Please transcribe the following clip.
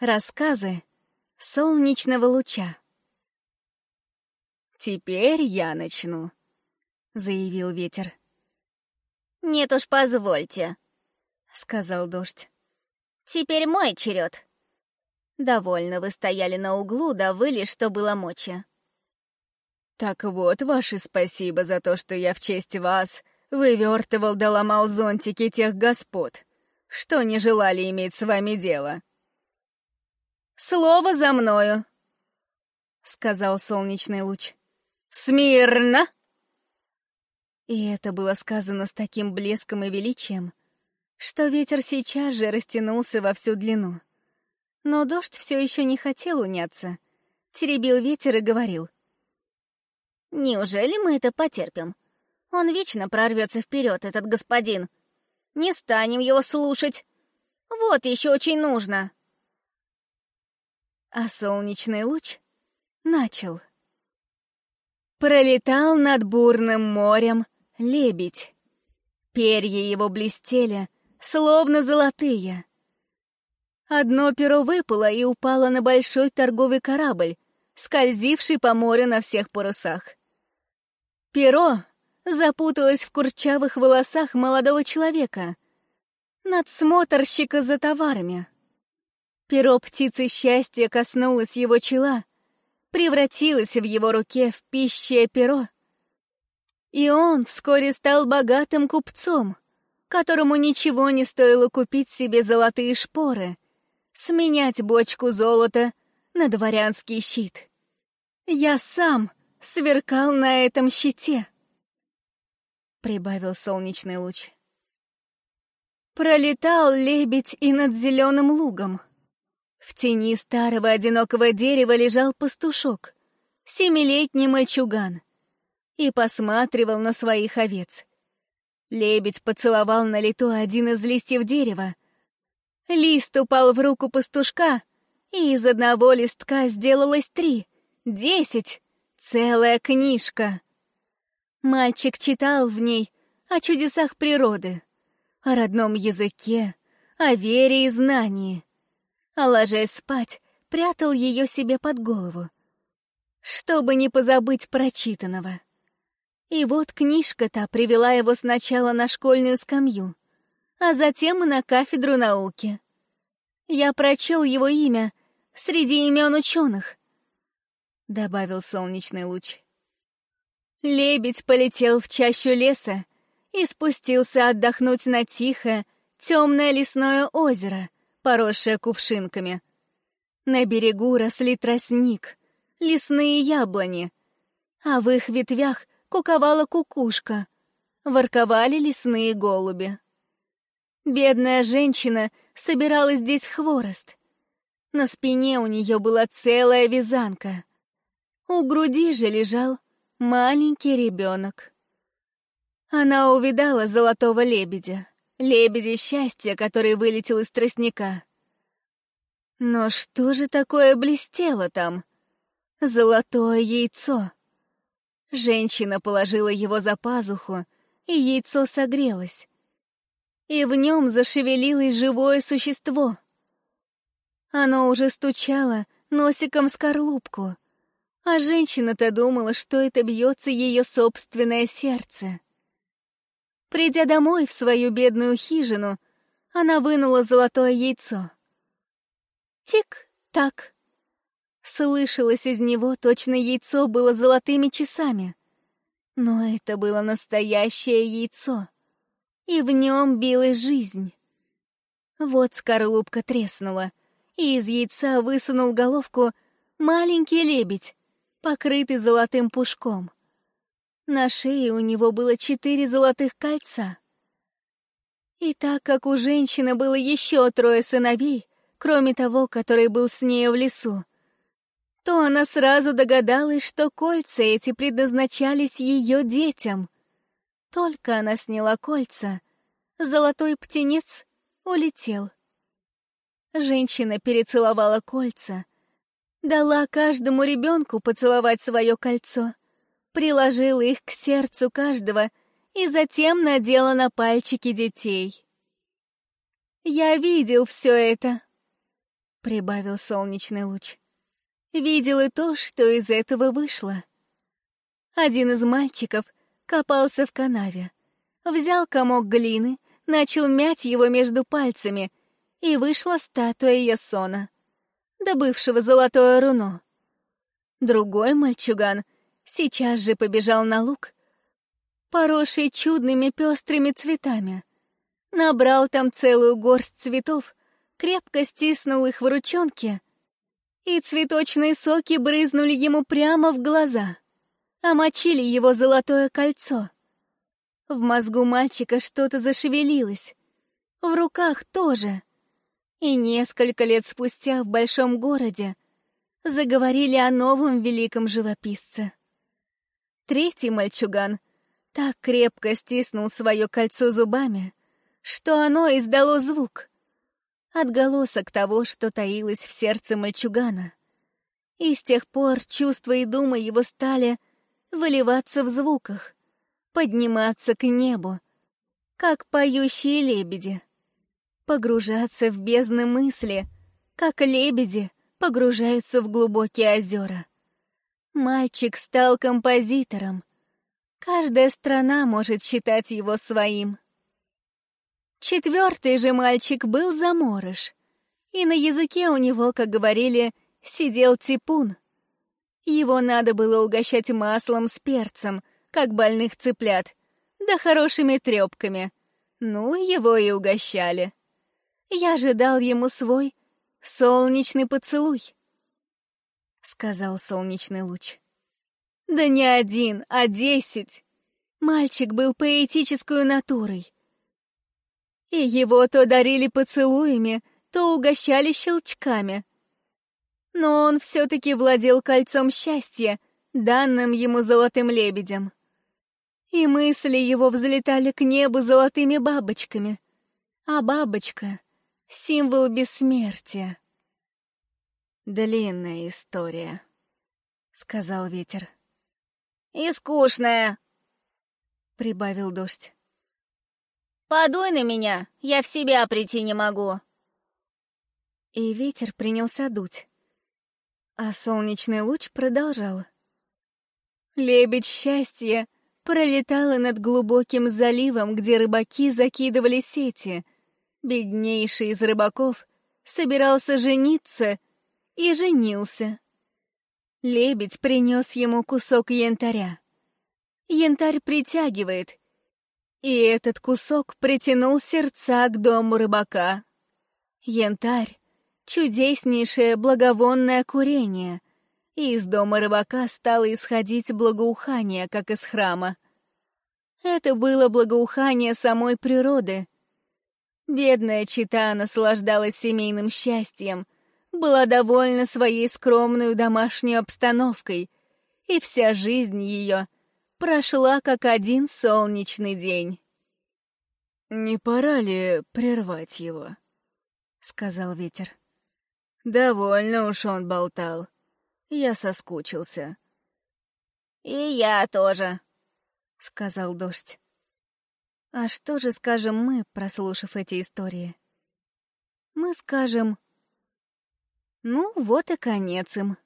Рассказы солнечного луча «Теперь я начну», — заявил ветер. «Нет уж, позвольте», — сказал дождь. «Теперь мой черед». Довольно вы стояли на углу, да выли, что было мочи. «Так вот, ваше спасибо за то, что я в честь вас вывертывал да ломал зонтики тех господ, что не желали иметь с вами дело». «Слово за мною», — сказал солнечный луч. «Смирно!» И это было сказано с таким блеском и величием, что ветер сейчас же растянулся во всю длину. Но дождь все еще не хотел уняться, теребил ветер и говорил. «Неужели мы это потерпим? Он вечно прорвется вперед, этот господин. Не станем его слушать. Вот еще очень нужно!» а солнечный луч начал. Пролетал над бурным морем лебедь. Перья его блестели, словно золотые. Одно перо выпало и упало на большой торговый корабль, скользивший по морю на всех парусах. Перо запуталось в курчавых волосах молодого человека, надсмотрщика за товарами. Перо птицы счастья коснулось его чела, превратилось в его руке в пищее перо. И он вскоре стал богатым купцом, которому ничего не стоило купить себе золотые шпоры, сменять бочку золота на дворянский щит. Я сам сверкал на этом щите, — прибавил солнечный луч. Пролетал лебедь и над зеленым лугом — в тени старого одинокого дерева лежал пастушок, семилетний мальчуган, и посматривал на своих овец. Лебедь поцеловал на лету один из листьев дерева. Лист упал в руку пастушка, и из одного листка сделалось три, десять, целая книжка. Мальчик читал в ней о чудесах природы, о родном языке, о вере и знании а ложась спать, прятал ее себе под голову, чтобы не позабыть прочитанного. И вот книжка-то привела его сначала на школьную скамью, а затем и на кафедру науки. Я прочел его имя среди имен ученых, — добавил солнечный луч. Лебедь полетел в чащу леса и спустился отдохнуть на тихое, темное лесное озеро — поросшая кувшинками. На берегу росли тростник, лесные яблони, а в их ветвях куковала кукушка, ворковали лесные голуби. Бедная женщина собирала здесь хворост. На спине у нее была целая вязанка. У груди же лежал маленький ребенок. Она увидала золотого лебедя лебеди счастья, который вылетел из тростника. Но что же такое блестело там? Золотое яйцо. Женщина положила его за пазуху, и яйцо согрелось. И в нем зашевелилось живое существо. Оно уже стучало носиком скорлупку, а женщина-то думала, что это бьется ее собственное сердце. Придя домой в свою бедную хижину, она вынула золотое яйцо. Тик-так. Слышалось из него, точно яйцо было золотыми часами. Но это было настоящее яйцо, и в нем билась жизнь. Вот скорлупка треснула, и из яйца высунул головку маленький лебедь, покрытый золотым пушком. На шее у него было четыре золотых кольца. И так как у женщины было еще трое сыновей, кроме того, который был с ней в лесу, то она сразу догадалась, что кольца эти предназначались ее детям. Только она сняла кольца, золотой птенец улетел. Женщина перецеловала кольца, Дала каждому ребенку поцеловать свое кольцо, приложила их к сердцу каждого и затем надела на пальчики детей. «Я видел все это», — прибавил солнечный луч. «Видел и то, что из этого вышло». Один из мальчиков копался в канаве, взял комок глины, начал мять его между пальцами, и вышла статуя Ясона, добывшего золотое руно. Другой мальчуган сейчас же побежал на луг, поросший чудными пестрыми цветами. Набрал там целую горсть цветов, крепко стиснул их в ручонке, и цветочные соки брызнули ему прямо в глаза, омочили его золотое кольцо. В мозгу мальчика что-то зашевелилось, в руках тоже. И несколько лет спустя в большом городе заговорили о новом великом живописце. Третий мальчуган так крепко стиснул свое кольцо зубами, что оно издало звук. Отголосок того, что таилось в сердце мальчугана. И с тех пор чувства и думы его стали выливаться в звуках, подниматься к небу, как поющие лебеди, погружаться в бездны мысли, как лебеди погружаются в глубокие озера. Мальчик стал композитором. Каждая страна может считать его своим. Четвертый же мальчик был заморыш, и на языке у него, как говорили, сидел типун. Его надо было угощать маслом с перцем, как больных цыплят, да хорошими трепками. Ну, его и угощали. Я ожидал ему свой солнечный поцелуй. — сказал солнечный луч. «Да не один, а десять!» Мальчик был поэтической натурой. И его то дарили поцелуями, то угощали щелчками. Но он все-таки владел кольцом счастья, данным ему золотым лебедем. И мысли его взлетали к небу золотыми бабочками. А бабочка — символ бессмертия. «Длинная история», — сказал ветер. «И скучная», — прибавил дождь. «Подуй на меня, я в себя прийти не могу». И ветер принялся дуть, а солнечный луч продолжал. Лебедь счастья пролетала над глубоким заливом, где рыбаки закидывали сети. Беднейший из рыбаков собирался жениться — и женился. Лебедь принес ему кусок янтаря. Янтарь притягивает, и этот кусок притянул сердца к дому рыбака. Янтарь — чудеснейшее благовонное курение, и из дома рыбака стало исходить благоухание, как из храма. Это было благоухание самой природы. Бедная чита наслаждалась семейным счастьем — была довольна своей скромной домашней обстановкой, и вся жизнь ее прошла как один солнечный день. «Не пора ли прервать его?» — сказал ветер. «Довольно уж он болтал. Я соскучился». «И я тоже», — сказал дождь. «А что же скажем мы, прослушав эти истории?» «Мы скажем...» Ну, вот и конец им.